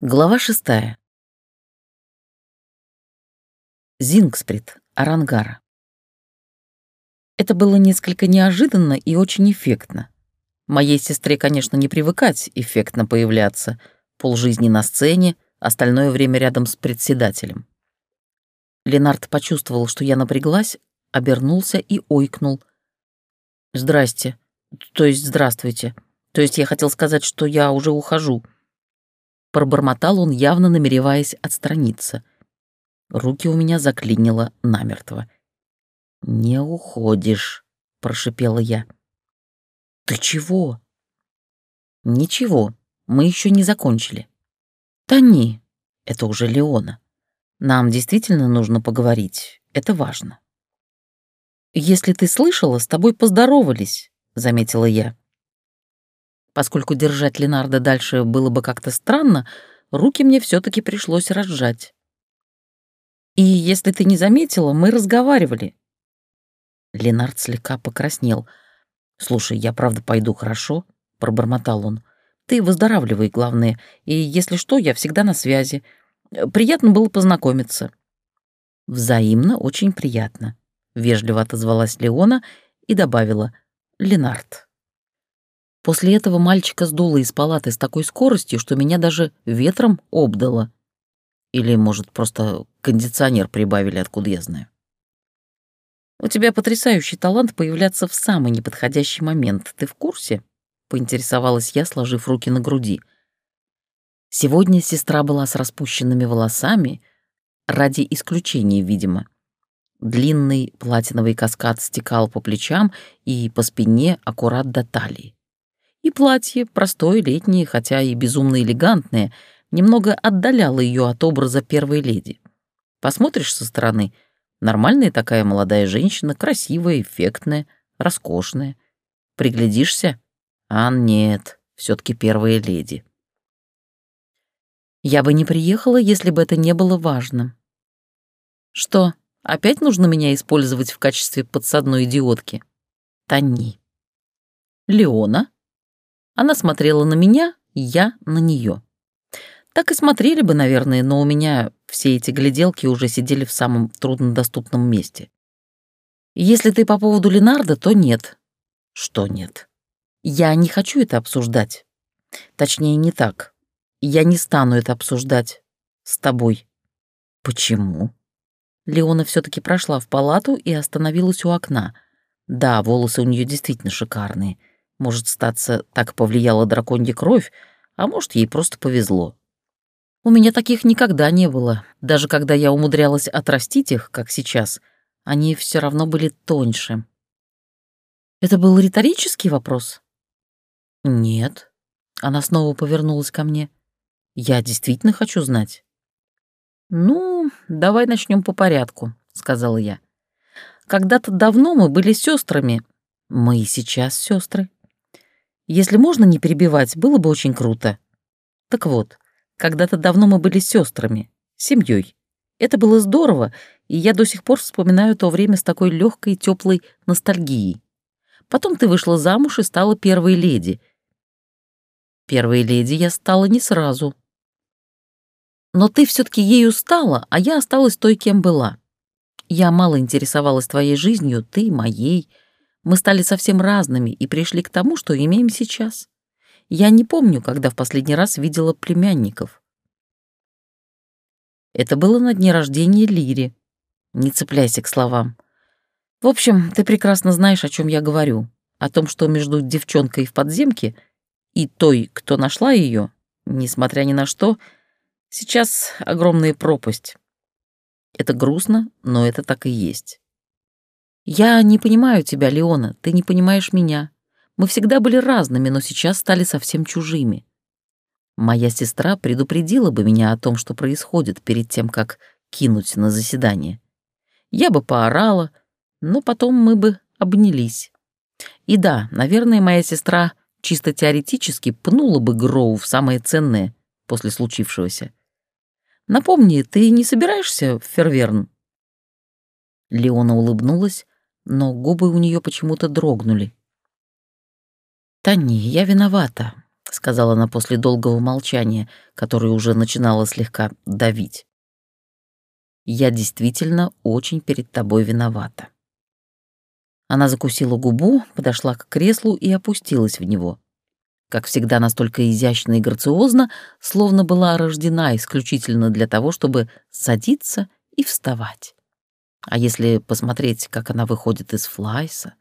Глава шестая. Зингсприт, Арангара. Это было несколько неожиданно и очень эффектно. Моей сестре, конечно, не привыкать эффектно появляться, полжизни на сцене, остальное время рядом с председателем. Ленард почувствовал, что я напряглась, обернулся и ойкнул. «Здрасте. То есть здравствуйте. То есть я хотел сказать, что я уже ухожу». Пробормотал он, явно намереваясь отстраниться. Руки у меня заклинило намертво. «Не уходишь», — прошипела я. «Ты чего?» «Ничего, мы еще не закончили». «Тони, это уже Леона. Нам действительно нужно поговорить, это важно». «Если ты слышала, с тобой поздоровались», — заметила я. Поскольку держать Ленарда дальше было бы как-то странно, руки мне все таки пришлось разжать. «И если ты не заметила, мы разговаривали». Ленард слегка покраснел. «Слушай, я правда пойду, хорошо?» — пробормотал он. «Ты выздоравливай, главное, и если что, я всегда на связи. Приятно было познакомиться». «Взаимно очень приятно», — вежливо отозвалась Леона и добавила «Ленард». После этого мальчика сдуло из палаты с такой скоростью, что меня даже ветром обдало. Или, может, просто кондиционер прибавили, откуда я знаю. «У тебя потрясающий талант появляться в самый неподходящий момент. Ты в курсе?» — поинтересовалась я, сложив руки на груди. Сегодня сестра была с распущенными волосами, ради исключения, видимо. Длинный платиновый каскад стекал по плечам и по спине аккурат до талии. И платье, простое, летнее, хотя и безумно элегантное, немного отдаляло ее от образа первой леди. Посмотришь со стороны — нормальная такая молодая женщина, красивая, эффектная, роскошная. Приглядишься — а нет, все таки первая леди. Я бы не приехала, если бы это не было важно. Что, опять нужно меня использовать в качестве подсадной идиотки? Тони. Леона? Она смотрела на меня, я на нее. Так и смотрели бы, наверное, но у меня все эти гляделки уже сидели в самом труднодоступном месте. Если ты по поводу Ленарда, то нет. Что нет? Я не хочу это обсуждать. Точнее, не так. Я не стану это обсуждать с тобой. Почему? Леона все таки прошла в палату и остановилась у окна. Да, волосы у нее действительно шикарные — может, статься, так повлияла драконья кровь, а может, ей просто повезло. У меня таких никогда не было. Даже когда я умудрялась отрастить их, как сейчас, они все равно были тоньше. Это был риторический вопрос? Нет. Она снова повернулась ко мне. Я действительно хочу знать. Ну, давай начнем по порядку, сказала я. Когда-то давно мы были сестрами. Мы и сейчас сестры. Если можно не перебивать, было бы очень круто. Так вот, когда-то давно мы были сестрами, семьей. Это было здорово, и я до сих пор вспоминаю то время с такой легкой теплой ностальгией. Потом ты вышла замуж и стала первой леди. Первой леди я стала не сразу. Но ты все таки ею стала, а я осталась той, кем была. Я мало интересовалась твоей жизнью, ты — моей — мы стали совсем разными и пришли к тому, что имеем сейчас. Я не помню, когда в последний раз видела племянников. Это было на дне рождения Лири. Не цепляйся к словам. В общем, ты прекрасно знаешь, о чем я говорю. О том, что между девчонкой в подземке и той, кто нашла ее, несмотря ни на что, сейчас огромная пропасть. Это грустно, но это так и есть. «Я не понимаю тебя, Леона, ты не понимаешь меня. Мы всегда были разными, но сейчас стали совсем чужими. Моя сестра предупредила бы меня о том, что происходит перед тем, как кинуть на заседание. Я бы поорала, но потом мы бы обнялись. И да, наверное, моя сестра чисто теоретически пнула бы Гроу в самое ценное после случившегося. Напомни, ты не собираешься в Ферверн?» Леона улыбнулась, но губы у нее почему-то дрогнули. «Тони, я виновата», — сказала она после долгого молчания, которое уже начинало слегка давить. «Я действительно очень перед тобой виновата». Она закусила губу, подошла к креслу и опустилась в него. Как всегда, настолько изящно и грациозно, словно была рождена исключительно для того, чтобы садиться и вставать. А если посмотреть, как она выходит из флайса...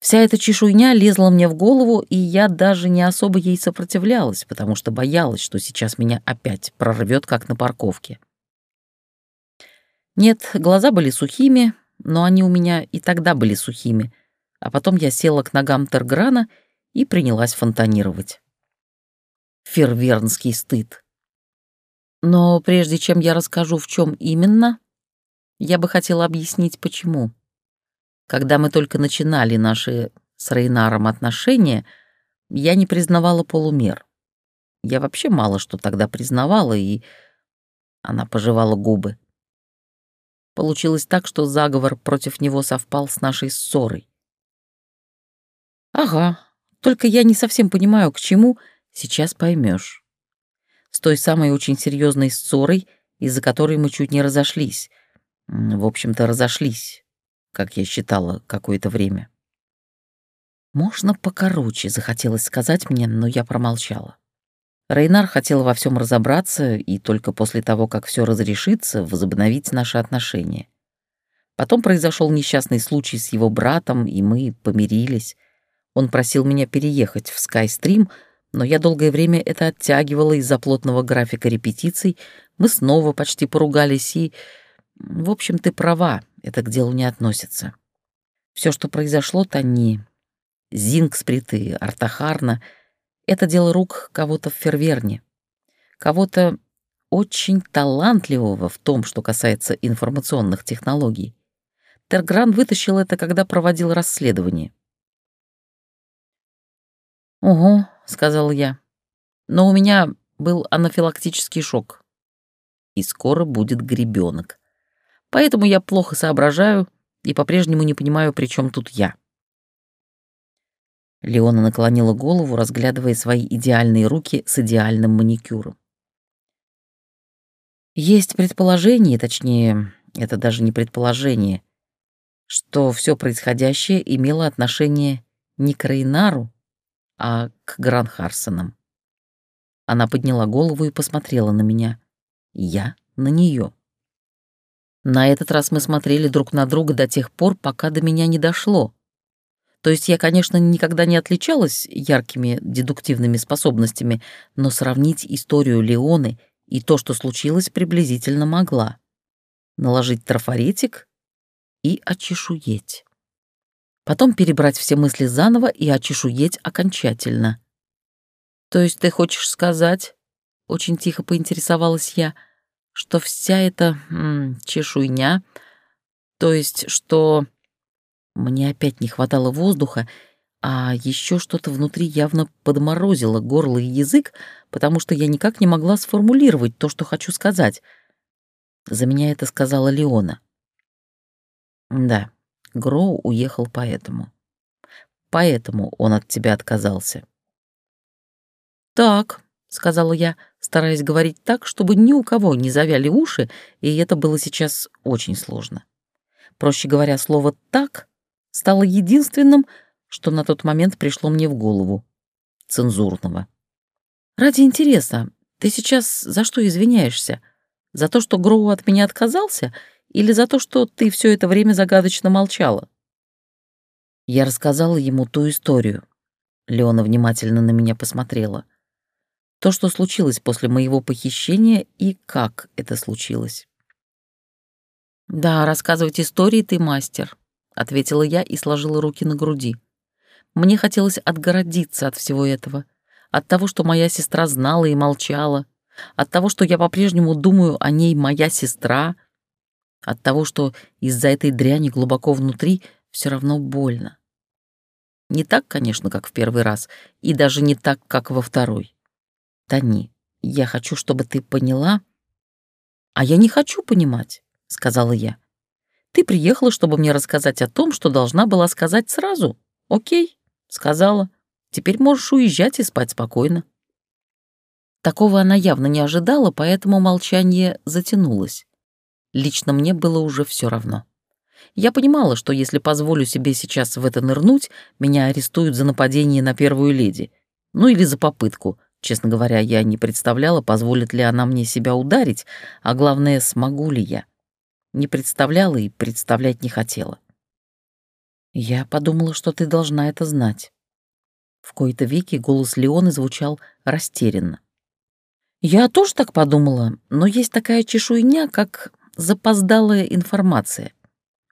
Вся эта чешуйня лезла мне в голову, и я даже не особо ей сопротивлялась, потому что боялась, что сейчас меня опять прорвет, как на парковке. Нет, глаза были сухими, но они у меня и тогда были сухими, а потом я села к ногам Терграна и принялась фонтанировать. Фервернский стыд. Но прежде чем я расскажу, в чем именно, я бы хотела объяснить, почему. Когда мы только начинали наши с Рейнаром отношения, я не признавала полумер. Я вообще мало что тогда признавала, и она пожевала губы. Получилось так, что заговор против него совпал с нашей ссорой. Ага, только я не совсем понимаю, к чему, сейчас поймешь. С той самой очень серьезной ссорой, из-за которой мы чуть не разошлись. В общем-то, разошлись как я считала какое-то время. Можно покороче, захотелось сказать мне, но я промолчала. Рейнар хотел во всем разобраться и только после того, как все разрешится, возобновить наши отношения. Потом произошел несчастный случай с его братом, и мы помирились. Он просил меня переехать в Скайстрим, но я долгое время это оттягивала из-за плотного графика репетиций. Мы снова почти поругались, и... В общем, ты права, это к делу не относится. Все, что произошло, Тони, Зингсприт и Артахарна — это дело рук кого-то в Ферверне, кого-то очень талантливого в том, что касается информационных технологий. Тергран вытащил это, когда проводил расследование. «Угу», — сказал я, — «но у меня был анафилактический шок. И скоро будет гребенок. Поэтому я плохо соображаю и по-прежнему не понимаю, при чем тут я. Леона наклонила голову, разглядывая свои идеальные руки с идеальным маникюром. Есть предположение, точнее, это даже не предположение, что все происходящее имело отношение не к Рейнару, а к Гранхарсонам. Она подняла голову и посмотрела на меня. Я на нее. На этот раз мы смотрели друг на друга до тех пор, пока до меня не дошло. То есть я, конечно, никогда не отличалась яркими дедуктивными способностями, но сравнить историю Леоны и то, что случилось, приблизительно могла. Наложить трафаретик и очешуеть. Потом перебрать все мысли заново и очешуеть окончательно. «То есть ты хочешь сказать?» — очень тихо поинтересовалась я — что вся эта м, чешуйня, то есть что мне опять не хватало воздуха, а еще что-то внутри явно подморозило горло и язык, потому что я никак не могла сформулировать то, что хочу сказать. За меня это сказала Леона. Да, Гроу уехал поэтому. Поэтому он от тебя отказался. Так, — сказала я, стараясь говорить так, чтобы ни у кого не завяли уши, и это было сейчас очень сложно. Проще говоря, слово «так» стало единственным, что на тот момент пришло мне в голову. Цензурного. «Ради интереса, ты сейчас за что извиняешься? За то, что Гроу от меня отказался, или за то, что ты все это время загадочно молчала?» Я рассказала ему ту историю. Леона внимательно на меня посмотрела то, что случилось после моего похищения и как это случилось. «Да, рассказывать истории ты мастер», — ответила я и сложила руки на груди. Мне хотелось отгородиться от всего этого, от того, что моя сестра знала и молчала, от того, что я по-прежнему думаю о ней моя сестра, от того, что из-за этой дряни глубоко внутри все равно больно. Не так, конечно, как в первый раз, и даже не так, как во второй. Тони, я хочу, чтобы ты поняла...» «А я не хочу понимать», — сказала я. «Ты приехала, чтобы мне рассказать о том, что должна была сказать сразу. Окей, сказала. Теперь можешь уезжать и спать спокойно». Такого она явно не ожидала, поэтому молчание затянулось. Лично мне было уже все равно. Я понимала, что если позволю себе сейчас в это нырнуть, меня арестуют за нападение на первую леди. Ну или за попытку. Честно говоря, я не представляла, позволит ли она мне себя ударить, а главное, смогу ли я. Не представляла и представлять не хотела. Я подумала, что ты должна это знать. В кои-то веки голос Леоны звучал растерянно. Я тоже так подумала, но есть такая чешуйня, как запоздалая информация.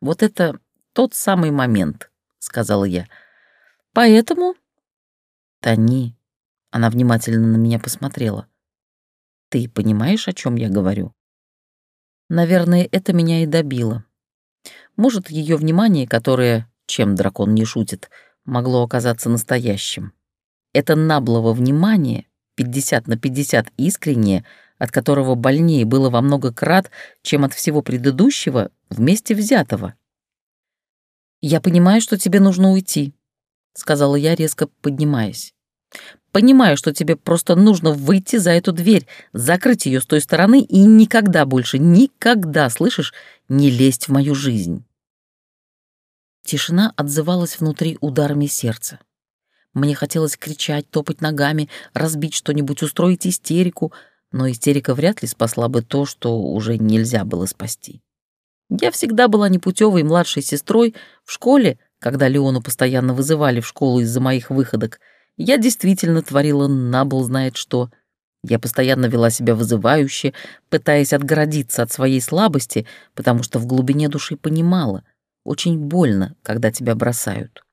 Вот это тот самый момент, сказала я. Поэтому... Тони, она внимательно на меня посмотрела. Ты понимаешь, о чем я говорю? Наверное, это меня и добило. Может, ее внимание, которое, чем дракон не шутит, могло оказаться настоящим. Это наблого внимание, 50 на 50 искреннее, от которого больнее было во много крат, чем от всего предыдущего, вместе взятого. «Я понимаю, что тебе нужно уйти», — сказала я, резко поднимаясь. «Понимаю, что тебе просто нужно выйти за эту дверь, закрыть ее с той стороны и никогда больше, никогда, слышишь, не лезть в мою жизнь». Тишина отзывалась внутри ударами сердца. Мне хотелось кричать, топать ногами, разбить что-нибудь, устроить истерику, но истерика вряд ли спасла бы то, что уже нельзя было спасти. Я всегда была непутевой младшей сестрой в школе, когда Леону постоянно вызывали в школу из-за моих выходок. Я действительно творила набл знает что. Я постоянно вела себя вызывающе, пытаясь отгородиться от своей слабости, потому что в глубине души понимала, очень больно, когда тебя бросают.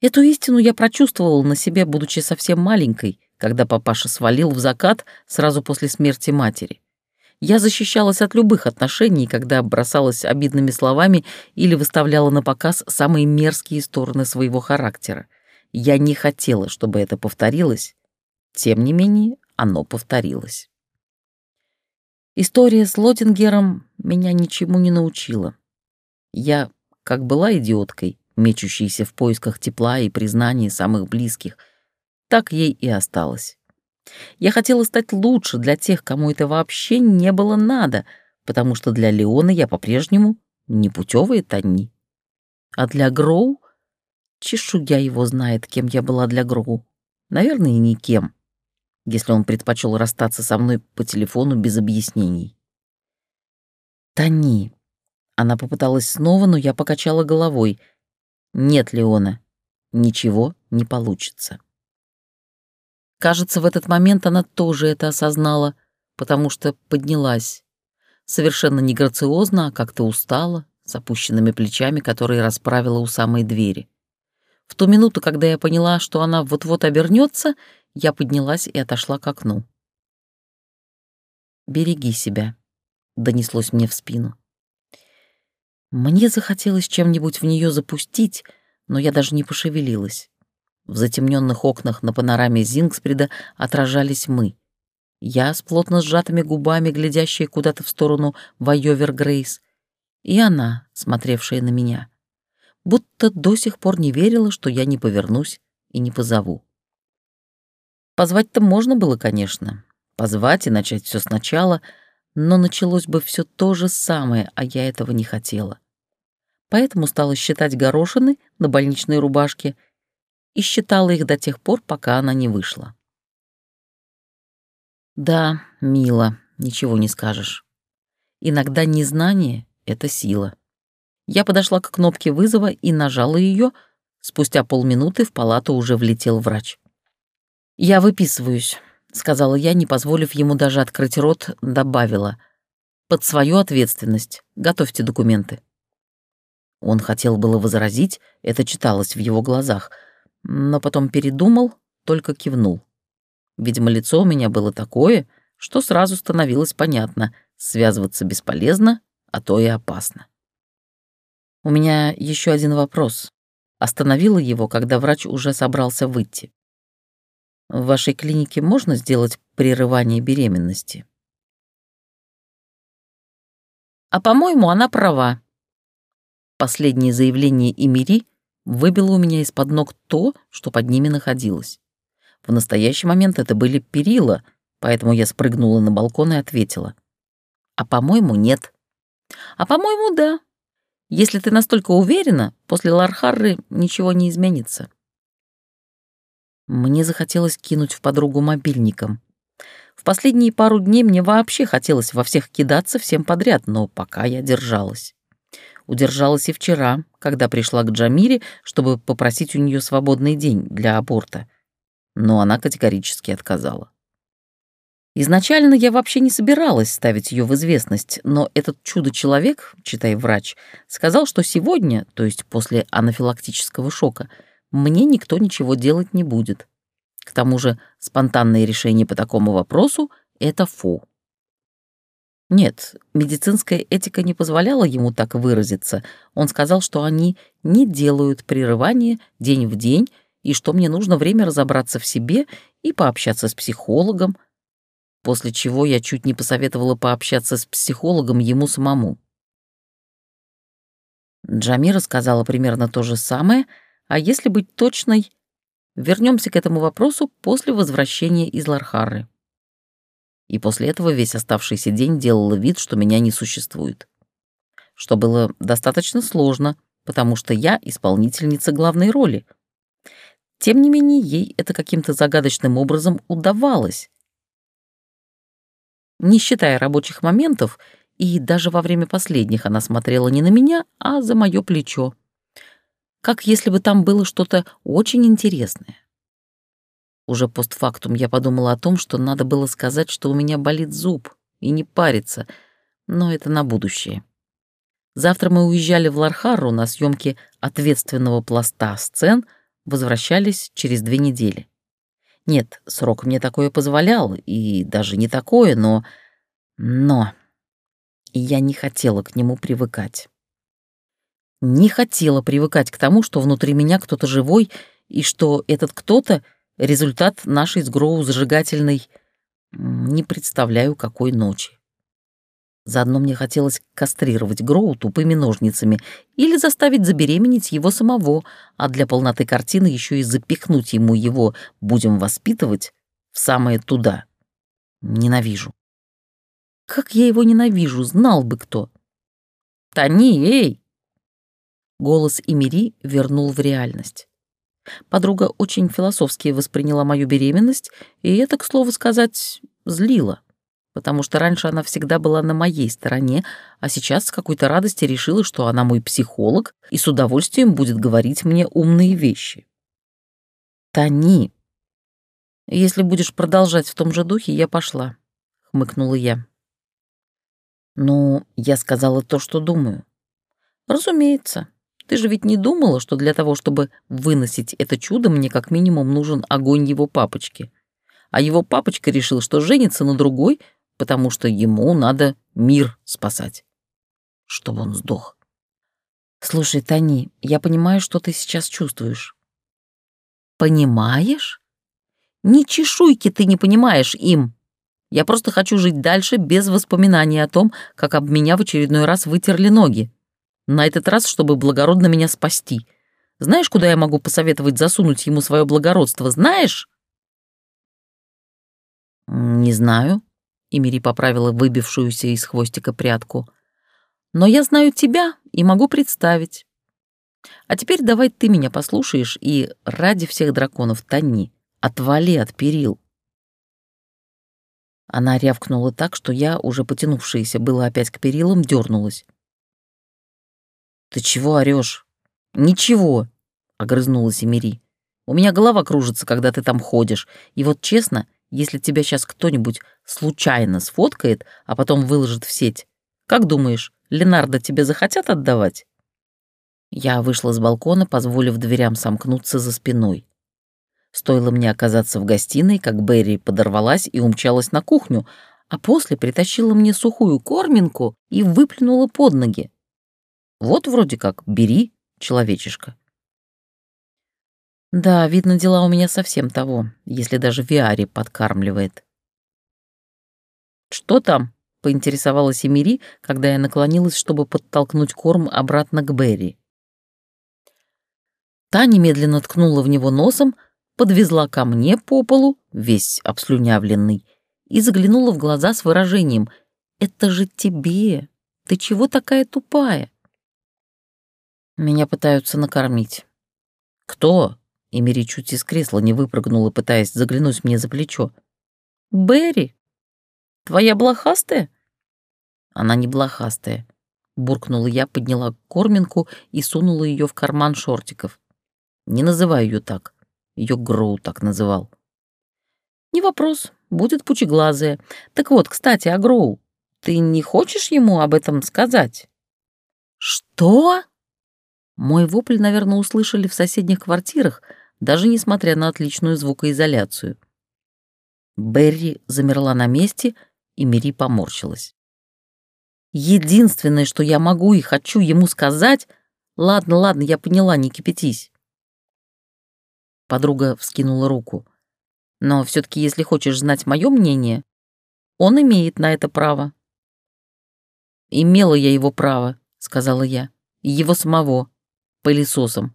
Эту истину я прочувствовала на себе, будучи совсем маленькой, когда папаша свалил в закат сразу после смерти матери. Я защищалась от любых отношений, когда бросалась обидными словами или выставляла на показ самые мерзкие стороны своего характера. Я не хотела, чтобы это повторилось. Тем не менее, оно повторилось. История с Лотингером меня ничему не научила. Я, как была идиоткой, мечущейся в поисках тепла и признания самых близких, так ей и осталось. Я хотела стать лучше для тех, кому это вообще не было надо, потому что для Леона я по-прежнему непутевая Танни. А для Гроу... Чешуя его знает, кем я была для Гроу. Наверное, никем, если он предпочел расстаться со мной по телефону без объяснений. Тани. Она попыталась снова, но я покачала головой. Нет, Леона, ничего не получится. Кажется, в этот момент она тоже это осознала, потому что поднялась. Совершенно не грациозно, а как-то устала, с опущенными плечами, которые расправила у самой двери. В ту минуту, когда я поняла, что она вот-вот обернется, я поднялась и отошла к окну. «Береги себя», — донеслось мне в спину. Мне захотелось чем-нибудь в нее запустить, но я даже не пошевелилась. В затемненных окнах на панораме Зингспреда отражались мы. Я с плотно сжатыми губами, глядящая куда-то в сторону Вайовер Грейс, и она, смотревшая на меня, будто до сих пор не верила, что я не повернусь и не позову. Позвать-то можно было, конечно, позвать и начать все сначала, но началось бы все то же самое, а я этого не хотела. Поэтому стала считать горошины на больничной рубашке — и считала их до тех пор, пока она не вышла. Да, мило, ничего не скажешь. Иногда незнание — это сила. Я подошла к кнопке вызова и нажала ее. Спустя полминуты в палату уже влетел врач. «Я выписываюсь», — сказала я, не позволив ему даже открыть рот, добавила. «Под свою ответственность. Готовьте документы». Он хотел было возразить, это читалось в его глазах — но потом передумал, только кивнул. Видимо, лицо у меня было такое, что сразу становилось понятно, связываться бесполезно, а то и опасно. У меня еще один вопрос. Остановила его, когда врач уже собрался выйти. В вашей клинике можно сделать прерывание беременности? А по-моему, она права. Последнее заявление Эмири выбило у меня из-под ног то, что под ними находилось. В настоящий момент это были перила, поэтому я спрыгнула на балкон и ответила. «А, по-моему, нет». «А, по-моему, да. Если ты настолько уверена, после Лархарры ничего не изменится». Мне захотелось кинуть в подругу мобильником. В последние пару дней мне вообще хотелось во всех кидаться всем подряд, но пока я держалась. Удержалась и вчера, когда пришла к Джамире, чтобы попросить у нее свободный день для аборта. Но она категорически отказала. Изначально я вообще не собиралась ставить ее в известность, но этот чудо-человек, читай врач, сказал, что сегодня, то есть после анафилактического шока, мне никто ничего делать не будет. К тому же спонтанное решение по такому вопросу — это фу. Нет, медицинская этика не позволяла ему так выразиться. Он сказал, что они не делают прерывания день в день и что мне нужно время разобраться в себе и пообщаться с психологом, после чего я чуть не посоветовала пообщаться с психологом ему самому. Джамира сказала примерно то же самое, а если быть точной, вернемся к этому вопросу после возвращения из Лархары. И после этого весь оставшийся день делала вид, что меня не существует. Что было достаточно сложно, потому что я исполнительница главной роли. Тем не менее, ей это каким-то загадочным образом удавалось, не считая рабочих моментов, и даже во время последних она смотрела не на меня, а за мое плечо. Как если бы там было что-то очень интересное. Уже постфактум я подумала о том, что надо было сказать, что у меня болит зуб, и не париться, но это на будущее. Завтра мы уезжали в Лархару на съемки ответственного пласта сцен, возвращались через две недели. Нет, срок мне такое позволял, и даже не такое, но... Но... Я не хотела к нему привыкать. Не хотела привыкать к тому, что внутри меня кто-то живой, и что этот кто-то — результат нашей с Гроу зажигательной... Не представляю, какой ночи. Заодно мне хотелось кастрировать Гроу тупыми ножницами или заставить забеременеть его самого, а для полноты картины еще и запихнуть ему его «будем воспитывать» в самое туда. Ненавижу. Как я его ненавижу, знал бы кто. «Тони, эй!» Голос Эмири вернул в реальность. Подруга очень философски восприняла мою беременность, и это, к слову сказать, злило потому что раньше она всегда была на моей стороне, а сейчас с какой-то радости решила, что она мой психолог и с удовольствием будет говорить мне умные вещи. «Тони, если будешь продолжать в том же духе, я пошла», — хмыкнула я. «Ну, я сказала то, что думаю». «Разумеется. Ты же ведь не думала, что для того, чтобы выносить это чудо, мне как минимум нужен огонь его папочки. А его папочка решил, что женится на другой, потому что ему надо мир спасать. Чтобы он сдох. Слушай, Тони, я понимаю, что ты сейчас чувствуешь. Понимаешь? Ни чешуйки ты не понимаешь им. Я просто хочу жить дальше без воспоминаний о том, как об меня в очередной раз вытерли ноги. На этот раз, чтобы благородно меня спасти. Знаешь, куда я могу посоветовать засунуть ему свое благородство, знаешь? Не знаю, Эмири поправила выбившуюся из хвостика прядку. «Но я знаю тебя и могу представить. А теперь давай ты меня послушаешь и ради всех драконов тони, отвали от перил». Она рявкнула так, что я, уже потянувшаяся было опять к перилам, дернулась. «Ты чего орешь? «Ничего», — огрызнулась Эмири. «У меня голова кружится, когда ты там ходишь, и вот честно, если тебя сейчас кто-нибудь случайно сфоткает, а потом выложит в сеть, как думаешь, Ленардо тебе захотят отдавать?» Я вышла с балкона, позволив дверям сомкнуться за спиной. Стоило мне оказаться в гостиной, как Берри подорвалась и умчалась на кухню, а после притащила мне сухую корминку и выплюнула под ноги. Вот вроде как «бери, человечишка». Да, видно, дела у меня совсем того, если даже Виари подкармливает. «Что там?» — поинтересовалась Эмири, когда я наклонилась, чтобы подтолкнуть корм обратно к Берри. Та немедленно ткнула в него носом, подвезла ко мне по полу, весь обслюнявленный, и заглянула в глаза с выражением «Это же тебе! Ты чего такая тупая?» Меня пытаются накормить. «Кто?» Эмири чуть из кресла не выпрыгнула, пытаясь заглянуть мне за плечо. «Берри? Твоя блохастая?» «Она не блохастая», — буркнула я, подняла корминку и сунула ее в карман шортиков. «Не называй ее так. Ее Гроу так называл». «Не вопрос, будет пучеглазая. Так вот, кстати, о Гроу. Ты не хочешь ему об этом сказать?» «Что?» Мой вопль, наверное, услышали в соседних квартирах, даже несмотря на отличную звукоизоляцию. Берри замерла на месте, и Мири поморщилась. Единственное, что я могу и хочу ему сказать... Ладно, ладно, я поняла, не кипятись. Подруга вскинула руку. Но все таки если хочешь знать мое мнение, он имеет на это право. «Имела я его право», — сказала я, — «его самого пылесосом.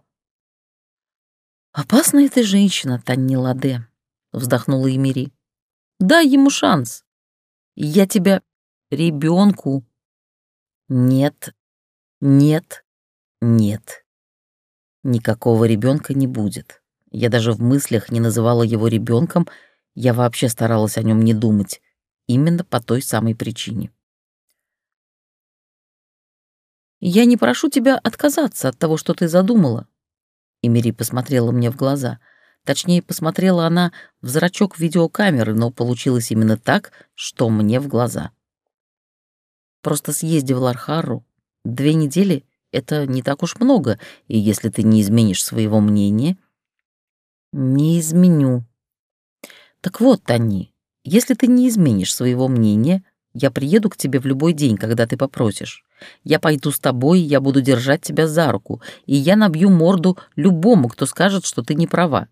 «Опасная ты женщина, Танни Ладе», — вздохнула Эмири. «Дай ему шанс. Я тебя ребенку. Нет, нет, нет. Никакого ребенка не будет. Я даже в мыслях не называла его ребенком, я вообще старалась о нем не думать, именно по той самой причине. Я не прошу тебя отказаться от того, что ты задумала». Эмири посмотрела мне в глаза. Точнее, посмотрела она в зрачок видеокамеры, но получилось именно так, что мне в глаза. Просто съезди в Лархару. Две недели — это не так уж много, и если ты не изменишь своего мнения... Не изменю. Так вот, Тани, если ты не изменишь своего мнения, я приеду к тебе в любой день, когда ты попросишь. Я пойду с тобой, я буду держать тебя за руку, и я набью морду любому, кто скажет, что ты не права.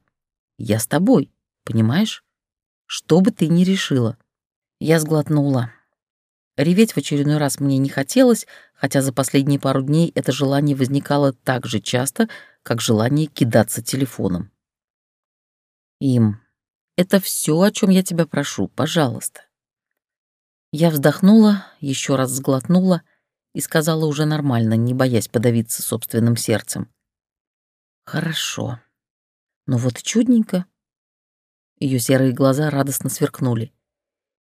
Я с тобой, понимаешь? Что бы ты ни решила. Я сглотнула. Реветь в очередной раз мне не хотелось, хотя за последние пару дней это желание возникало так же часто, как желание кидаться телефоном. Им, это все, о чем я тебя прошу, пожалуйста. Я вздохнула, еще раз сглотнула — и сказала уже нормально, не боясь подавиться собственным сердцем. «Хорошо. Ну вот чудненько». Ее серые глаза радостно сверкнули.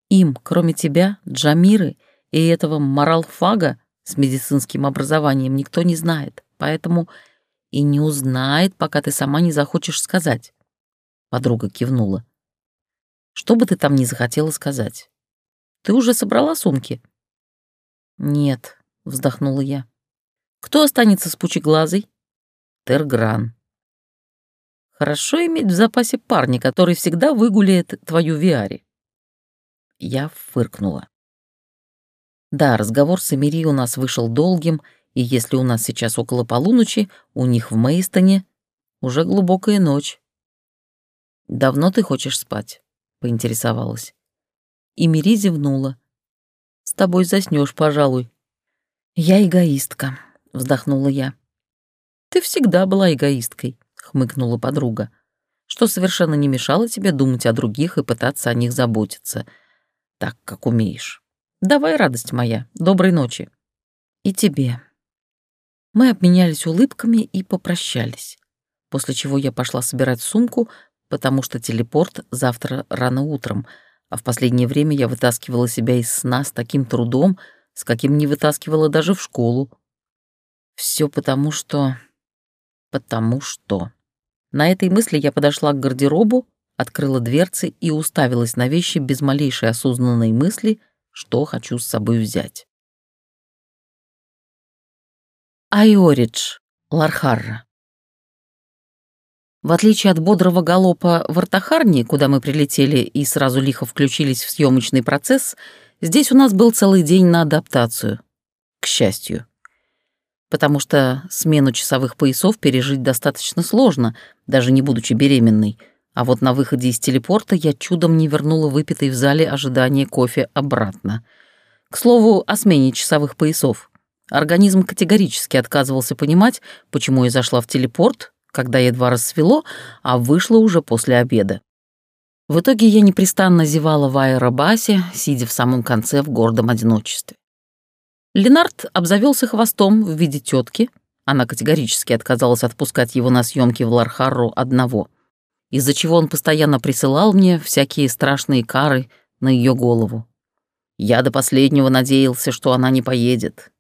«Им, кроме тебя, Джамиры и этого моралфага с медицинским образованием никто не знает, поэтому и не узнает, пока ты сама не захочешь сказать». Подруга кивнула. «Что бы ты там ни захотела сказать? Ты уже собрала сумки?» «Нет, — вздохнула я. «Кто останется с пучеглазой?» «Тергран». «Хорошо иметь в запасе парня, который всегда выгуляет твою Виари». Я фыркнула. Да, разговор с Эмири у нас вышел долгим, и если у нас сейчас около полуночи, у них в Мейстоне уже глубокая ночь. «Давно ты хочешь спать?» — поинтересовалась. И Мири зевнула. «С тобой заснешь, пожалуй. «Я эгоистка», — вздохнула я. «Ты всегда была эгоисткой», — хмыкнула подруга, «что совершенно не мешало тебе думать о других и пытаться о них заботиться, так, как умеешь. Давай, радость моя, доброй ночи». «И тебе». Мы обменялись улыбками и попрощались, после чего я пошла собирать сумку, потому что телепорт завтра рано утром, а в последнее время я вытаскивала себя из сна с таким трудом, с каким не вытаскивала даже в школу. Все потому что... Потому что... На этой мысли я подошла к гардеробу, открыла дверцы и уставилась на вещи без малейшей осознанной мысли, что хочу с собой взять. Айоридж, Лархарра. В отличие от бодрого галопа в Артахарне, куда мы прилетели и сразу лихо включились в съемочный процесс, Здесь у нас был целый день на адаптацию. К счастью. Потому что смену часовых поясов пережить достаточно сложно, даже не будучи беременной. А вот на выходе из телепорта я чудом не вернула выпитый в зале ожидания кофе обратно. К слову, о смене часовых поясов. Организм категорически отказывался понимать, почему я зашла в телепорт, когда едва рассвело, а вышла уже после обеда. В итоге я непрестанно зевала в аэробасе, сидя в самом конце в гордом одиночестве. Ленард обзавелся хвостом в виде тетки. Она категорически отказалась отпускать его на съемки в Лархарру одного, из-за чего он постоянно присылал мне всякие страшные кары на ее голову. Я до последнего надеялся, что она не поедет.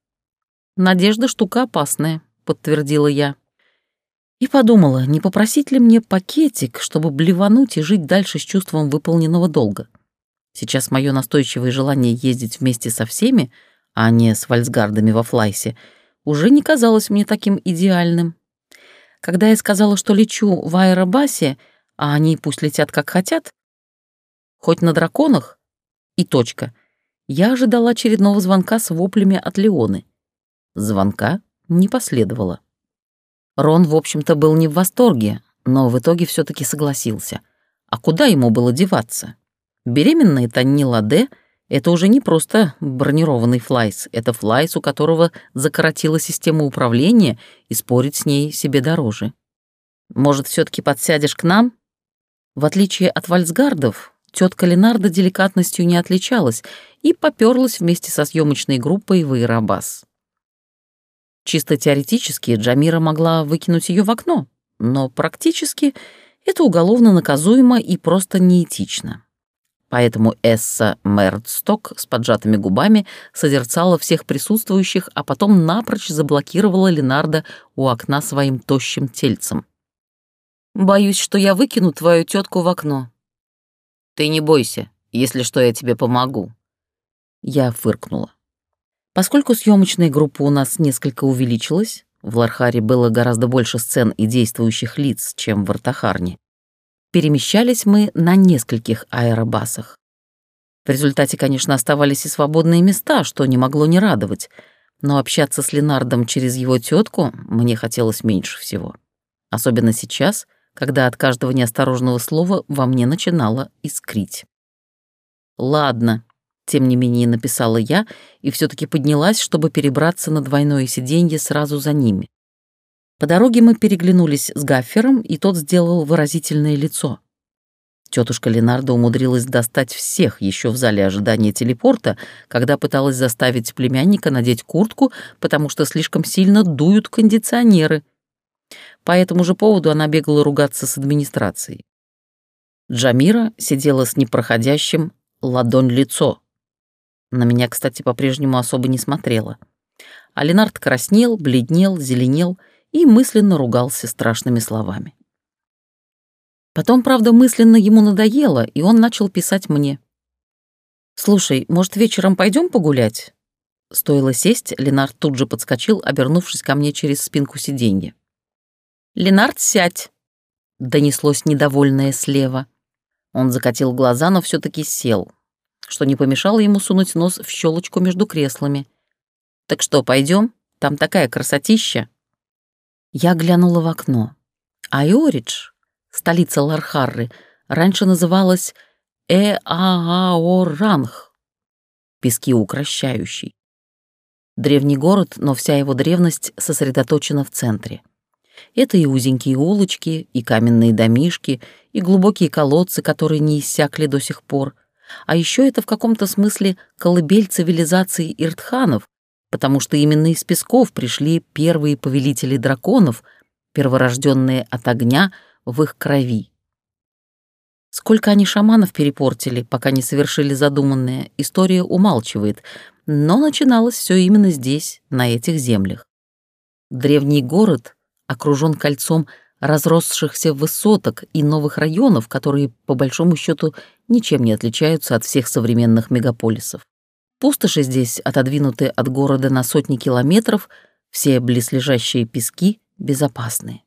«Надежда — штука опасная», — подтвердила я. И подумала, не попросить ли мне пакетик, чтобы блевануть и жить дальше с чувством выполненного долга. Сейчас мое настойчивое желание ездить вместе со всеми, а не с вальсгардами во флайсе, уже не казалось мне таким идеальным. Когда я сказала, что лечу в аэробасе, а они пусть летят как хотят, хоть на драконах, и точка, я ожидала очередного звонка с воплями от Леоны. Звонка не последовало. Рон, в общем-то, был не в восторге, но в итоге все таки согласился. А куда ему было деваться? Беременная Танни Ладе — это уже не просто бронированный флайс, это флайс, у которого закоротила система управления, и спорить с ней себе дороже. Может, все таки подсядешь к нам? В отличие от вальсгардов, тетка Ленарда деликатностью не отличалась и поперлась вместе со съемочной группой в Иерабас. Чисто теоретически Джамира могла выкинуть ее в окно, но практически это уголовно наказуемо и просто неэтично. Поэтому Эсса Мердсток с поджатыми губами созерцала всех присутствующих, а потом напрочь заблокировала Ленарда у окна своим тощим тельцем. «Боюсь, что я выкину твою тетку в окно». «Ты не бойся, если что, я тебе помогу». Я фыркнула. Поскольку съемочная группа у нас несколько увеличилась, в Лархаре было гораздо больше сцен и действующих лиц, чем в Артахарне, перемещались мы на нескольких аэробасах. В результате, конечно, оставались и свободные места, что не могло не радовать, но общаться с Ленардом через его тетку мне хотелось меньше всего. Особенно сейчас, когда от каждого неосторожного слова во мне начинало искрить. «Ладно», тем не менее написала я и все таки поднялась, чтобы перебраться на двойное сиденье сразу за ними. По дороге мы переглянулись с Гаффером, и тот сделал выразительное лицо. Тетушка Ленарда умудрилась достать всех еще в зале ожидания телепорта, когда пыталась заставить племянника надеть куртку, потому что слишком сильно дуют кондиционеры. По этому же поводу она бегала ругаться с администрацией. Джамира сидела с непроходящим ладонь лицо, на меня, кстати, по-прежнему особо не смотрела. А Ленард краснел, бледнел, зеленел и мысленно ругался страшными словами. Потом, правда, мысленно ему надоело, и он начал писать мне. «Слушай, может, вечером пойдем погулять?» Стоило сесть, Ленард тут же подскочил, обернувшись ко мне через спинку сиденья. «Ленард, сядь!» — донеслось недовольное слева. Он закатил глаза, но все таки сел, что не помешало ему сунуть нос в щелочку между креслами. «Так что, пойдем? Там такая красотища!» Я глянула в окно. Айоридж, столица Лархарры, раньше называлась Э-А-А-О-Ранх, пески укращающий. Древний город, но вся его древность сосредоточена в центре. Это и узенькие улочки, и каменные домишки, и глубокие колодцы, которые не иссякли до сих пор, а еще это в каком-то смысле колыбель цивилизации иртханов, потому что именно из песков пришли первые повелители драконов, перворожденные от огня в их крови. Сколько они шаманов перепортили, пока не совершили задуманное, история умалчивает, но начиналось все именно здесь, на этих землях. Древний город окружен кольцом разросшихся высоток и новых районов, которые, по большому счету, ничем не отличаются от всех современных мегаполисов. Пустоши здесь отодвинуты от города на сотни километров, все близлежащие пески безопасны.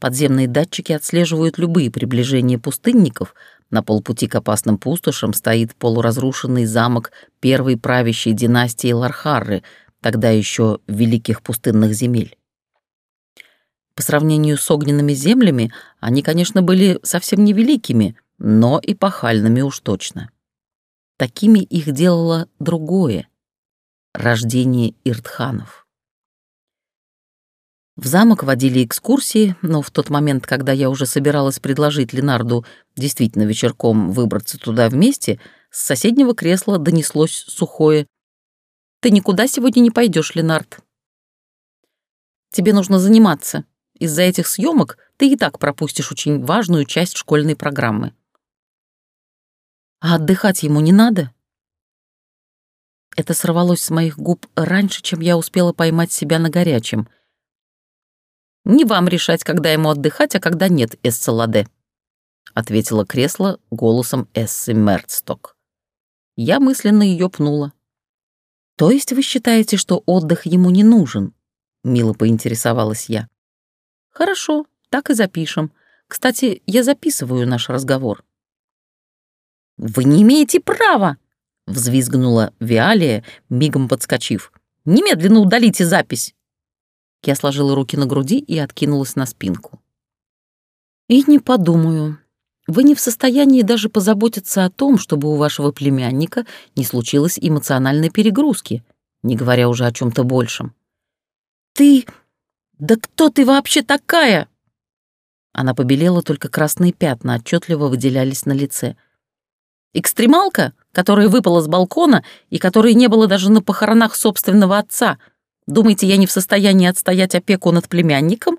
Подземные датчики отслеживают любые приближения пустынников. На полпути к опасным пустошам стоит полуразрушенный замок первой правящей династии Лархарры, тогда еще великих пустынных земель. По сравнению с огненными землями, они, конечно, были совсем невеликими, но и пахальными уж точно. Такими их делало другое — рождение иртханов. В замок водили экскурсии, но в тот момент, когда я уже собиралась предложить Ленарду действительно вечерком выбраться туда вместе, с соседнего кресла донеслось сухое «Ты никуда сегодня не пойдешь, Ленард. Тебе нужно заниматься. Из-за этих съемок ты и так пропустишь очень важную часть школьной программы». «А отдыхать ему не надо?» Это сорвалось с моих губ раньше, чем я успела поймать себя на горячем — не вам решать, когда ему отдыхать, а когда нет, Эсселаде», — ответила кресло голосом Эссы Мерцток. Я мысленно ее пнула. «То есть вы считаете, что отдых ему не нужен?» — мило поинтересовалась я. «Хорошо, так и запишем. Кстати, я записываю наш разговор». «Вы не имеете права!» — взвизгнула Виалия, мигом подскочив. «Немедленно удалите запись!» Я сложила руки на груди и откинулась на спинку. «И не подумаю. Вы не в состоянии даже позаботиться о том, чтобы у вашего племянника не случилось эмоциональной перегрузки, не говоря уже о чем то большем. Ты... Да кто ты вообще такая?» Она побелела, только красные пятна отчетливо выделялись на лице. «Экстремалка, которая выпала с балкона и которой не было даже на похоронах собственного отца», Думаете, я не в состоянии отстоять опеку над племянником?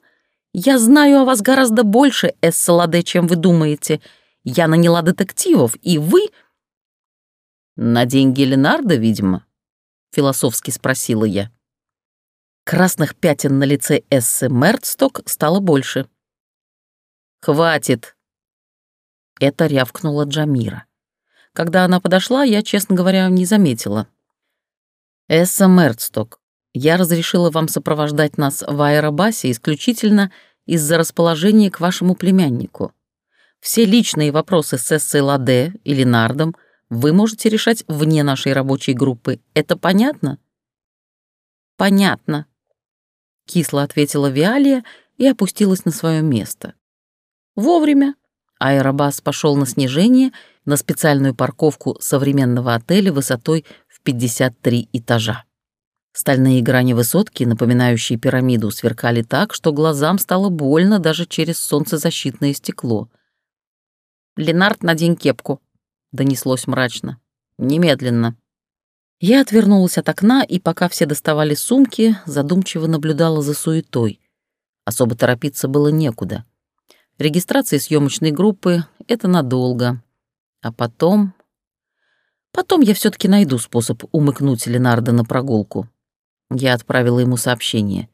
Я знаю о вас гораздо больше, Эссаладе, чем вы думаете. Я наняла детективов, и вы...» «На деньги Ленарда, видимо?» — философски спросила я. Красных пятен на лице Эссы Мерцток стало больше. «Хватит!» Это рявкнула Джамира. Когда она подошла, я, честно говоря, не заметила. «Эсса Мерцток, я разрешила вам сопровождать нас в аэробасе исключительно из-за расположения к вашему племяннику. Все личные вопросы с Эссой Ладе или Нардом вы можете решать вне нашей рабочей группы. Это понятно? Понятно. Кисло ответила Виалия и опустилась на свое место. Вовремя. Аэробас пошел на снижение на специальную парковку современного отеля высотой в 53 этажа. Стальные грани высотки, напоминающие пирамиду, сверкали так, что глазам стало больно даже через солнцезащитное стекло. «Ленард, надень кепку», — донеслось мрачно. «Немедленно». Я отвернулась от окна, и пока все доставали сумки, задумчиво наблюдала за суетой. Особо торопиться было некуда. Регистрация съемочной группы — это надолго. А потом... Потом я все таки найду способ умыкнуть Ленарда на прогулку. Я отправила ему сообщение.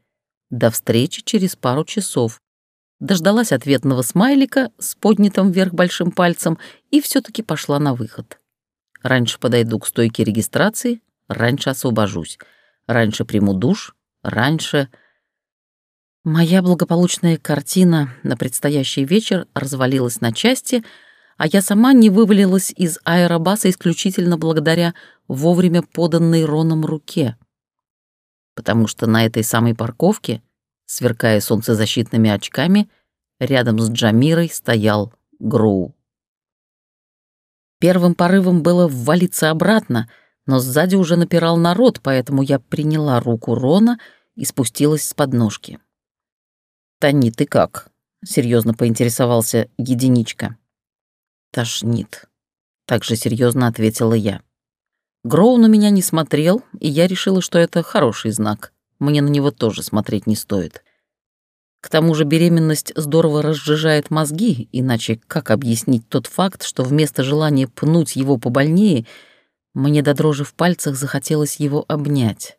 До встречи через пару часов. Дождалась ответного смайлика с поднятым вверх большим пальцем и все таки пошла на выход. Раньше подойду к стойке регистрации, раньше освобожусь. Раньше приму душ, раньше... Моя благополучная картина на предстоящий вечер развалилась на части, а я сама не вывалилась из аэробаса исключительно благодаря вовремя поданной Роном руке потому что на этой самой парковке, сверкая солнцезащитными очками, рядом с Джамирой стоял Гроу. Первым порывом было ввалиться обратно, но сзади уже напирал народ, поэтому я приняла руку Рона и спустилась с подножки. «Тони, ты как?» — серьезно поинтересовался единичка. «Тошнит», — также серьезно ответила я. Гроу на меня не смотрел, и я решила, что это хороший знак. Мне на него тоже смотреть не стоит. К тому же беременность здорово разжижает мозги, иначе как объяснить тот факт, что вместо желания пнуть его побольнее, мне до дрожи в пальцах захотелось его обнять.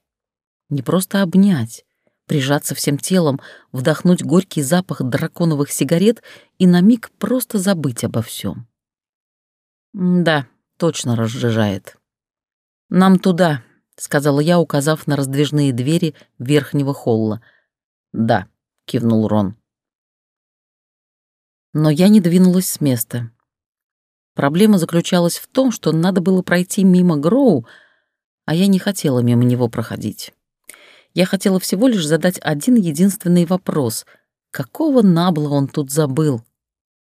Не просто обнять, прижаться всем телом, вдохнуть горький запах драконовых сигарет и на миг просто забыть обо всем. Да, точно разжижает. «Нам туда», — сказала я, указав на раздвижные двери верхнего холла. «Да», — кивнул Рон. Но я не двинулась с места. Проблема заключалась в том, что надо было пройти мимо Гроу, а я не хотела мимо него проходить. Я хотела всего лишь задать один единственный вопрос. Какого набла он тут забыл?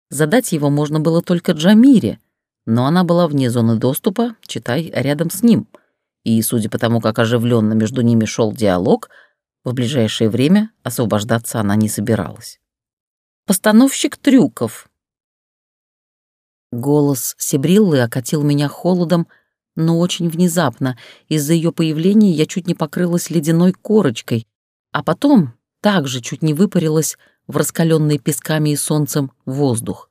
Задать его можно было только Джамире, но она была вне зоны доступа, читай, рядом с ним. И, судя по тому, как оживленно между ними шел диалог, В ближайшее время освобождаться она не собиралась. «Постановщик трюков!» Голос Сибриллы окатил меня холодом, но очень внезапно. Из-за ее появления я чуть не покрылась ледяной корочкой, а потом также чуть не выпарилась в раскаленный песками и солнцем воздух.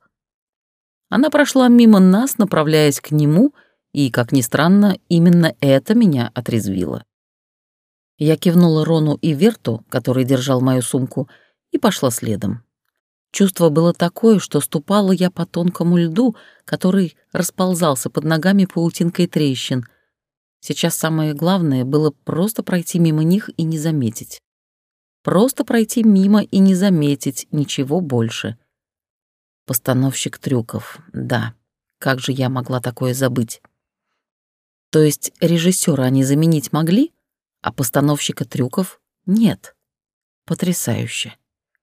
Она прошла мимо нас, направляясь к нему, и, как ни странно, именно это меня отрезвило. Я кивнула Рону и Верту, который держал мою сумку, и пошла следом. Чувство было такое, что ступала я по тонкому льду, который расползался под ногами паутинкой трещин. Сейчас самое главное было просто пройти мимо них и не заметить. Просто пройти мимо и не заметить ничего больше. Постановщик трюков, да. Как же я могла такое забыть? То есть режиссера они заменить могли, а постановщика трюков нет. Потрясающе.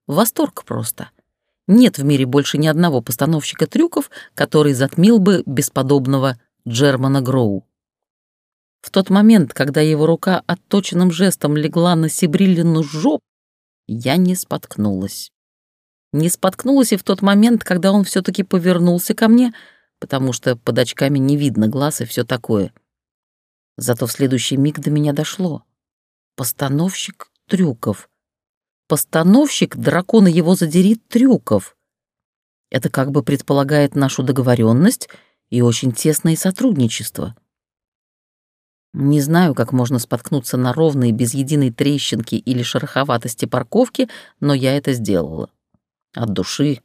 Восторг просто. Нет в мире больше ни одного постановщика трюков, который затмил бы бесподобного Джермана Гроу. В тот момент, когда его рука отточенным жестом легла на Сибриллину жоп, я не споткнулась. Не споткнулась и в тот момент, когда он все таки повернулся ко мне, потому что под очками не видно глаз и все такое. Зато в следующий миг до меня дошло. Постановщик трюков. Постановщик дракона его задерит трюков. Это как бы предполагает нашу договоренность и очень тесное сотрудничество. Не знаю, как можно споткнуться на ровной, без единой трещинки или шероховатости парковки, но я это сделала. От души,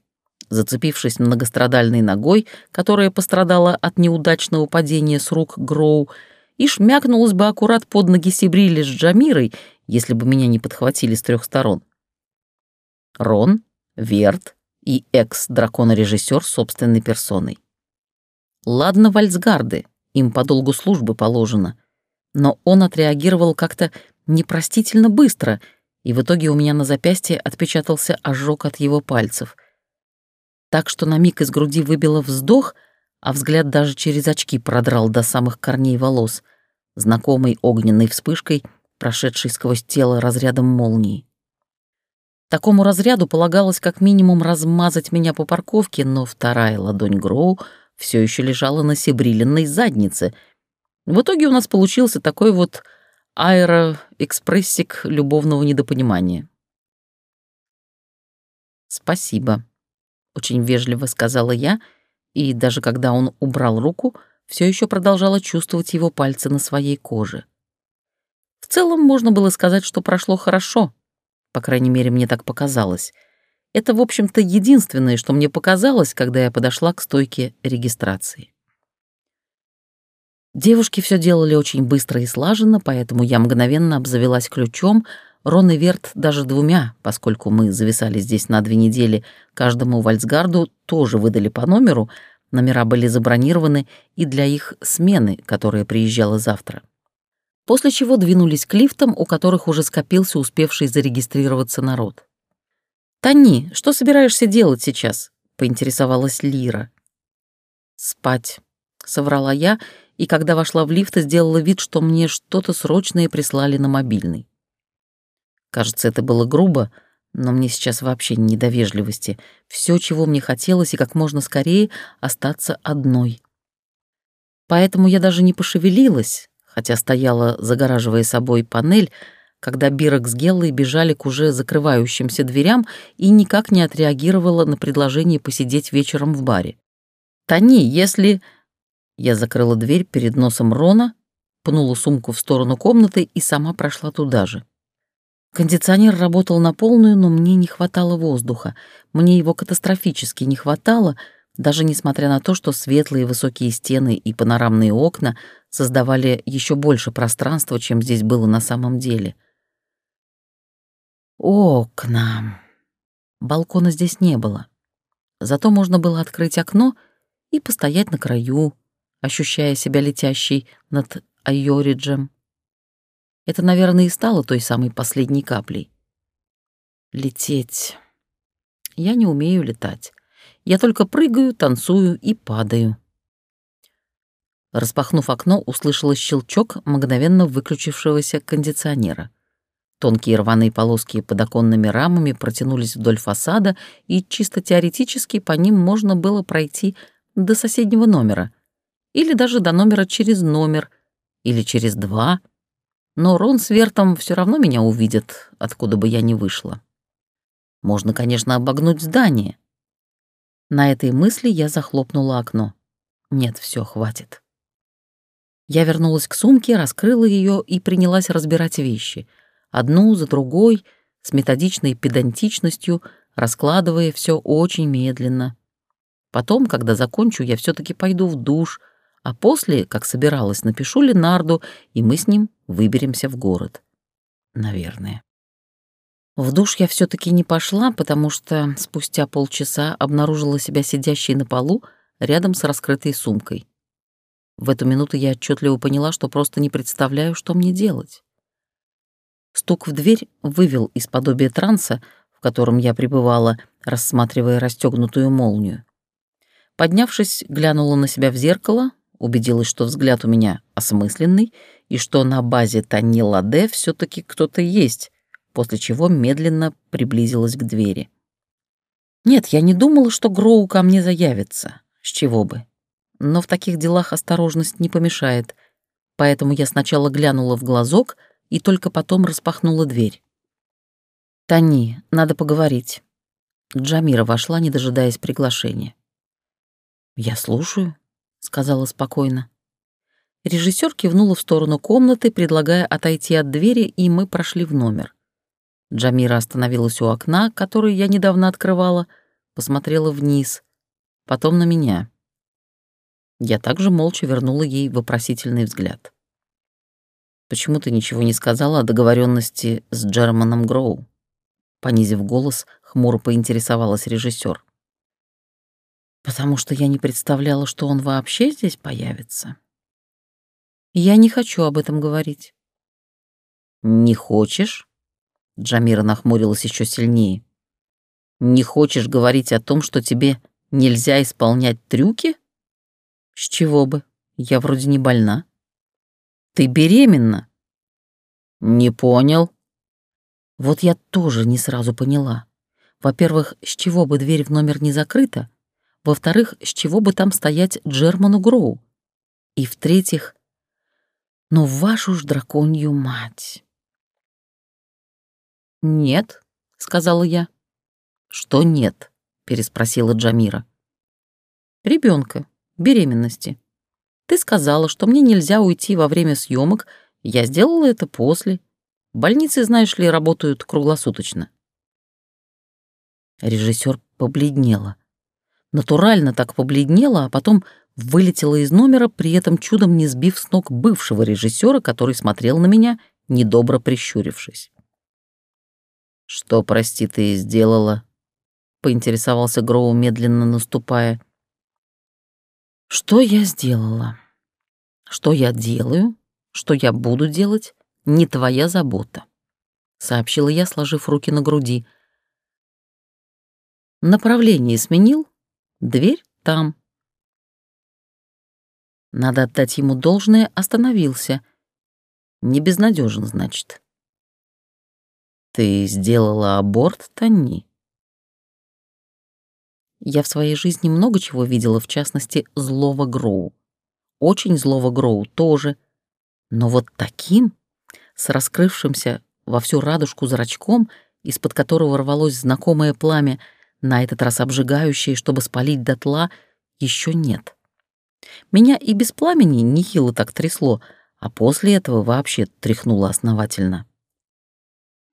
зацепившись многострадальной ногой, которая пострадала от неудачного падения с рук Гроу, и шмякнулась бы аккурат под ноги Сибрили с Джамирой, если бы меня не подхватили с трех сторон. Рон, Верт и экс-драконорежиссер собственной персоной. Ладно, вальцгарды, им по долгу службы положено, но он отреагировал как-то непростительно быстро, и в итоге у меня на запястье отпечатался ожог от его пальцев. Так что на миг из груди выбило вздох — а взгляд даже через очки продрал до самых корней волос, знакомой огненной вспышкой, прошедшей сквозь тело разрядом молнии. Такому разряду полагалось как минимум размазать меня по парковке, но вторая ладонь Гроу все еще лежала на сибрилленной заднице. В итоге у нас получился такой вот аэроэкспрессик любовного недопонимания. «Спасибо», — очень вежливо сказала я, — и даже когда он убрал руку, все еще продолжала чувствовать его пальцы на своей коже. В целом можно было сказать, что прошло хорошо. По крайней мере, мне так показалось. Это, в общем-то, единственное, что мне показалось, когда я подошла к стойке регистрации. Девушки все делали очень быстро и слаженно, поэтому я мгновенно обзавелась ключом, Рон и Верт даже двумя, поскольку мы зависали здесь на две недели, каждому вальцгарду тоже выдали по номеру, номера были забронированы и для их смены, которая приезжала завтра. После чего двинулись к лифтам, у которых уже скопился успевший зарегистрироваться народ. «Тони, что собираешься делать сейчас?» — поинтересовалась Лира. «Спать», — соврала я, и когда вошла в лифт, сделала вид, что мне что-то срочное прислали на мобильный. Кажется, это было грубо, но мне сейчас вообще не до вежливости. Все, чего мне хотелось, и как можно скорее остаться одной. Поэтому я даже не пошевелилась, хотя стояла, загораживая собой панель, когда Бирок с Геллой бежали к уже закрывающимся дверям и никак не отреагировала на предложение посидеть вечером в баре. «Тони, если...» Я закрыла дверь перед носом Рона, пнула сумку в сторону комнаты и сама прошла туда же. Кондиционер работал на полную, но мне не хватало воздуха. Мне его катастрофически не хватало, даже несмотря на то, что светлые высокие стены и панорамные окна создавали еще больше пространства, чем здесь было на самом деле. Окна. Балкона здесь не было. Зато можно было открыть окно и постоять на краю, ощущая себя летящей над Айориджем. Это, наверное, и стало той самой последней каплей. Лететь. Я не умею летать. Я только прыгаю, танцую и падаю. Распахнув окно, услышала щелчок мгновенно выключившегося кондиционера. Тонкие рваные полоски под оконными рамами протянулись вдоль фасада, и чисто теоретически по ним можно было пройти до соседнего номера. Или даже до номера через номер, или через два. Но Рон с Вертом все равно меня увидят, откуда бы я ни вышла. Можно, конечно, обогнуть здание. На этой мысли я захлопнула окно. Нет, все, хватит. Я вернулась к сумке, раскрыла ее и принялась разбирать вещи. Одну за другой, с методичной педантичностью, раскладывая все очень медленно. Потом, когда закончу, я все таки пойду в душ, а после, как собиралась, напишу Ленарду, и мы с ним выберемся в город. Наверное. В душ я все таки не пошла, потому что спустя полчаса обнаружила себя сидящей на полу рядом с раскрытой сумкой. В эту минуту я отчетливо поняла, что просто не представляю, что мне делать. Стук в дверь вывел из подобия транса, в котором я пребывала, рассматривая расстегнутую молнию. Поднявшись, глянула на себя в зеркало, убедилась, что взгляд у меня осмысленный и что на базе Тани Ладе все таки кто-то есть, после чего медленно приблизилась к двери. Нет, я не думала, что Гроу ко мне заявится. С чего бы? но в таких делах осторожность не помешает, поэтому я сначала глянула в глазок и только потом распахнула дверь. «Тони, надо поговорить». Джамира вошла, не дожидаясь приглашения. «Я слушаю», — сказала спокойно. Режиссер кивнула в сторону комнаты, предлагая отойти от двери, и мы прошли в номер. Джамира остановилась у окна, которое я недавно открывала, посмотрела вниз, потом на меня. Я также молча вернула ей вопросительный взгляд. «Почему ты ничего не сказала о договоренности с Джерманом Гроу?» Понизив голос, хмуро поинтересовалась режиссер. «Потому что я не представляла, что он вообще здесь появится. Я не хочу об этом говорить». «Не хочешь?» Джамира нахмурилась еще сильнее. «Не хочешь говорить о том, что тебе нельзя исполнять трюки?» С чего бы? Я вроде не больна. Ты беременна? Не понял. Вот я тоже не сразу поняла. Во-первых, с чего бы дверь в номер не закрыта? Во-вторых, с чего бы там стоять Джерману Гроу? И в-третьих, ну вашу ж драконью мать. «Нет», — сказала я. «Что нет?» — переспросила Джамира. Ребенка беременности. Ты сказала, что мне нельзя уйти во время съемок, я сделала это после. Больницы, знаешь ли, работают круглосуточно. Режиссер побледнела. Натурально так побледнела, а потом вылетела из номера, при этом чудом не сбив с ног бывшего режиссера, который смотрел на меня, недобро прищурившись. «Что, прости, ты сделала?» — поинтересовался Гроу, медленно наступая. Что я сделала? Что я делаю? Что я буду делать? Не твоя забота, сообщила я, сложив руки на груди. Направление сменил, дверь там. Надо отдать ему должное, остановился. Не безнадежен, значит. Ты сделала аборт, Тони? Я в своей жизни много чего видела, в частности, злого Гроу. Очень злого Гроу тоже. Но вот таким, с раскрывшимся во всю радужку зрачком, из-под которого рвалось знакомое пламя, на этот раз обжигающее, чтобы спалить дотла, еще нет. Меня и без пламени нехило так трясло, а после этого вообще тряхнуло основательно.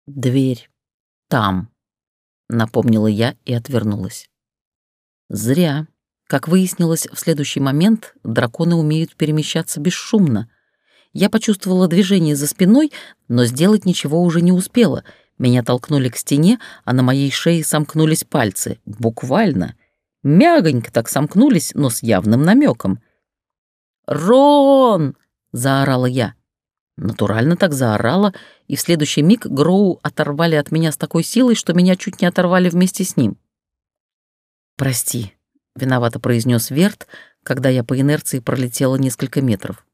«Дверь. Там», — напомнила я и отвернулась. Зря. Как выяснилось, в следующий момент драконы умеют перемещаться бесшумно. Я почувствовала движение за спиной, но сделать ничего уже не успела. Меня толкнули к стене, а на моей шее сомкнулись пальцы. Буквально. Мягонько так сомкнулись, но с явным намеком. «Рон!» — заорала я. Натурально так заорала, и в следующий миг Гроу оторвали от меня с такой силой, что меня чуть не оторвали вместе с ним. «Прости», — виновато произнес Верт, когда я по инерции пролетела несколько метров.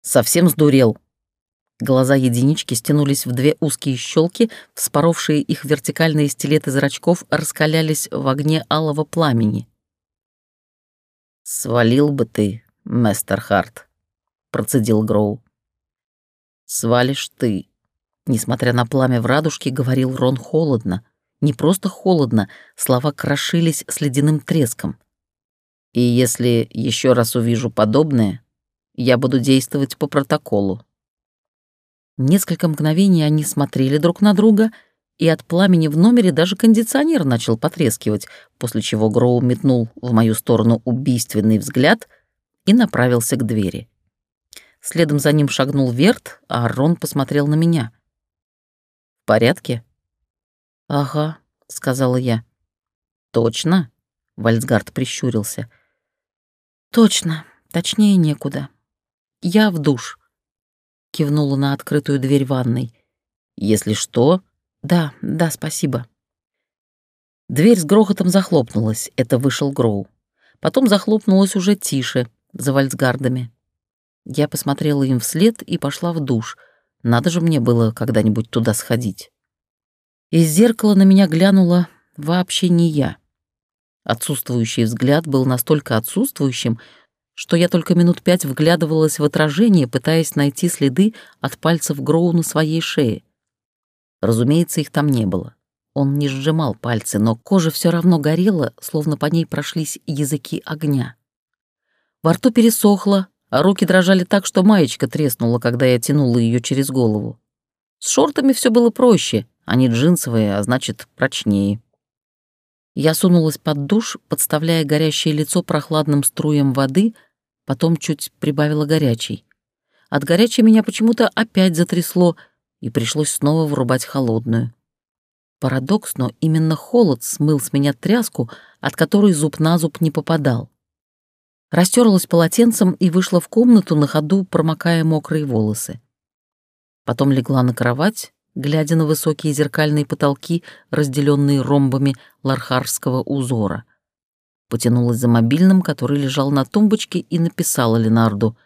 «Совсем сдурел?» Глаза единички стянулись в две узкие щелки, вспоровшие их вертикальные стилеты зрачков раскалялись в огне алого пламени. «Свалил бы ты, мастер Харт», — процедил Гроу. «Свалишь ты», — несмотря на пламя в радужке, говорил Рон холодно. Не просто холодно, слова крошились с ледяным треском. «И если еще раз увижу подобное, я буду действовать по протоколу». Несколько мгновений они смотрели друг на друга, и от пламени в номере даже кондиционер начал потрескивать, после чего Гроу метнул в мою сторону убийственный взгляд и направился к двери. Следом за ним шагнул Верт, а Рон посмотрел на меня. «В порядке?» «Ага», — сказала я. «Точно?» — Вальцгард прищурился. «Точно. Точнее некуда. Я в душ», — кивнула на открытую дверь ванной. «Если что...» «Да, да, спасибо». Дверь с грохотом захлопнулась. Это вышел Гроу. Потом захлопнулась уже тише, за вальцгардами. Я посмотрела им вслед и пошла в душ. Надо же мне было когда-нибудь туда сходить. Из зеркала на меня глянула вообще не я. Отсутствующий взгляд был настолько отсутствующим, что я только минут пять вглядывалась в отражение, пытаясь найти следы от пальцев Гроу на своей шее. Разумеется, их там не было. Он не сжимал пальцы, но кожа все равно горела, словно по ней прошлись языки огня. Во рту пересохло, а руки дрожали так, что маечка треснула, когда я тянула ее через голову. С шортами все было проще, они джинсовые, а значит, прочнее. Я сунулась под душ, подставляя горящее лицо прохладным струям воды, потом чуть прибавила горячей. От горячей меня почему-то опять затрясло, и пришлось снова врубать холодную. Парадокс, но именно холод смыл с меня тряску, от которой зуб на зуб не попадал растерлась полотенцем и вышла в комнату на ходу, промокая мокрые волосы. Потом легла на кровать, глядя на высокие зеркальные потолки, разделенные ромбами лархарского узора. Потянулась за мобильным, который лежал на тумбочке, и написала Ленарду.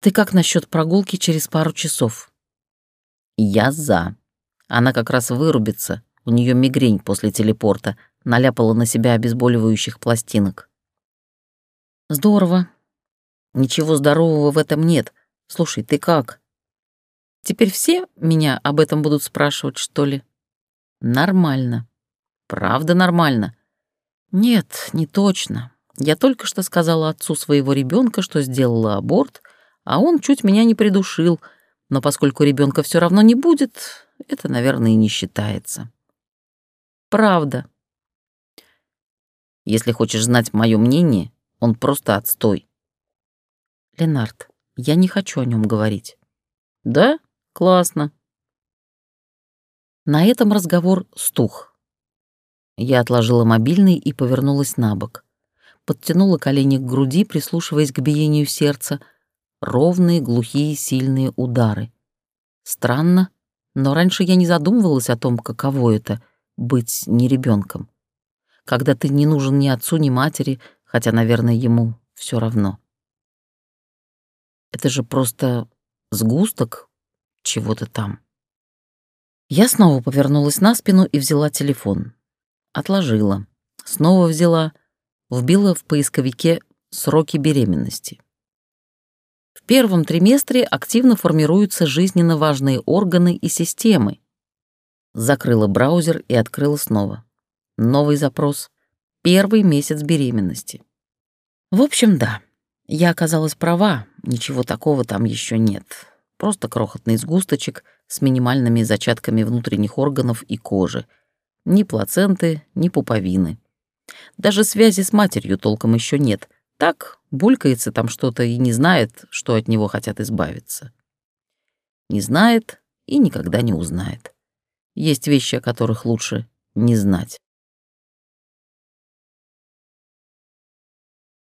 «Ты как насчет прогулки через пару часов?» «Я за. Она как раз вырубится. У нее мигрень после телепорта наляпала на себя обезболивающих пластинок. «Здорово. Ничего здорового в этом нет. Слушай, ты как? Теперь все меня об этом будут спрашивать, что ли?» «Нормально. Правда нормально?» «Нет, не точно. Я только что сказала отцу своего ребенка, что сделала аборт, а он чуть меня не придушил, но поскольку ребенка все равно не будет, это, наверное, и не считается». «Правда», если хочешь знать мое мнение, он просто отстой. Ленард, я не хочу о нем говорить. Да? Классно. На этом разговор стух. Я отложила мобильный и повернулась на бок. Подтянула колени к груди, прислушиваясь к биению сердца. Ровные, глухие, сильные удары. Странно, но раньше я не задумывалась о том, каково это — быть не ребенком когда ты не нужен ни отцу, ни матери, хотя, наверное, ему все равно. Это же просто сгусток чего-то там. Я снова повернулась на спину и взяла телефон. Отложила. Снова взяла. Вбила в поисковике сроки беременности. В первом триместре активно формируются жизненно важные органы и системы. Закрыла браузер и открыла снова. Новый запрос. Первый месяц беременности. В общем, да, я оказалась права, ничего такого там еще нет. Просто крохотный сгусточек с минимальными зачатками внутренних органов и кожи. Ни плаценты, ни пуповины. Даже связи с матерью толком еще нет. Так, булькается там что-то и не знает, что от него хотят избавиться. Не знает и никогда не узнает. Есть вещи, о которых лучше не знать.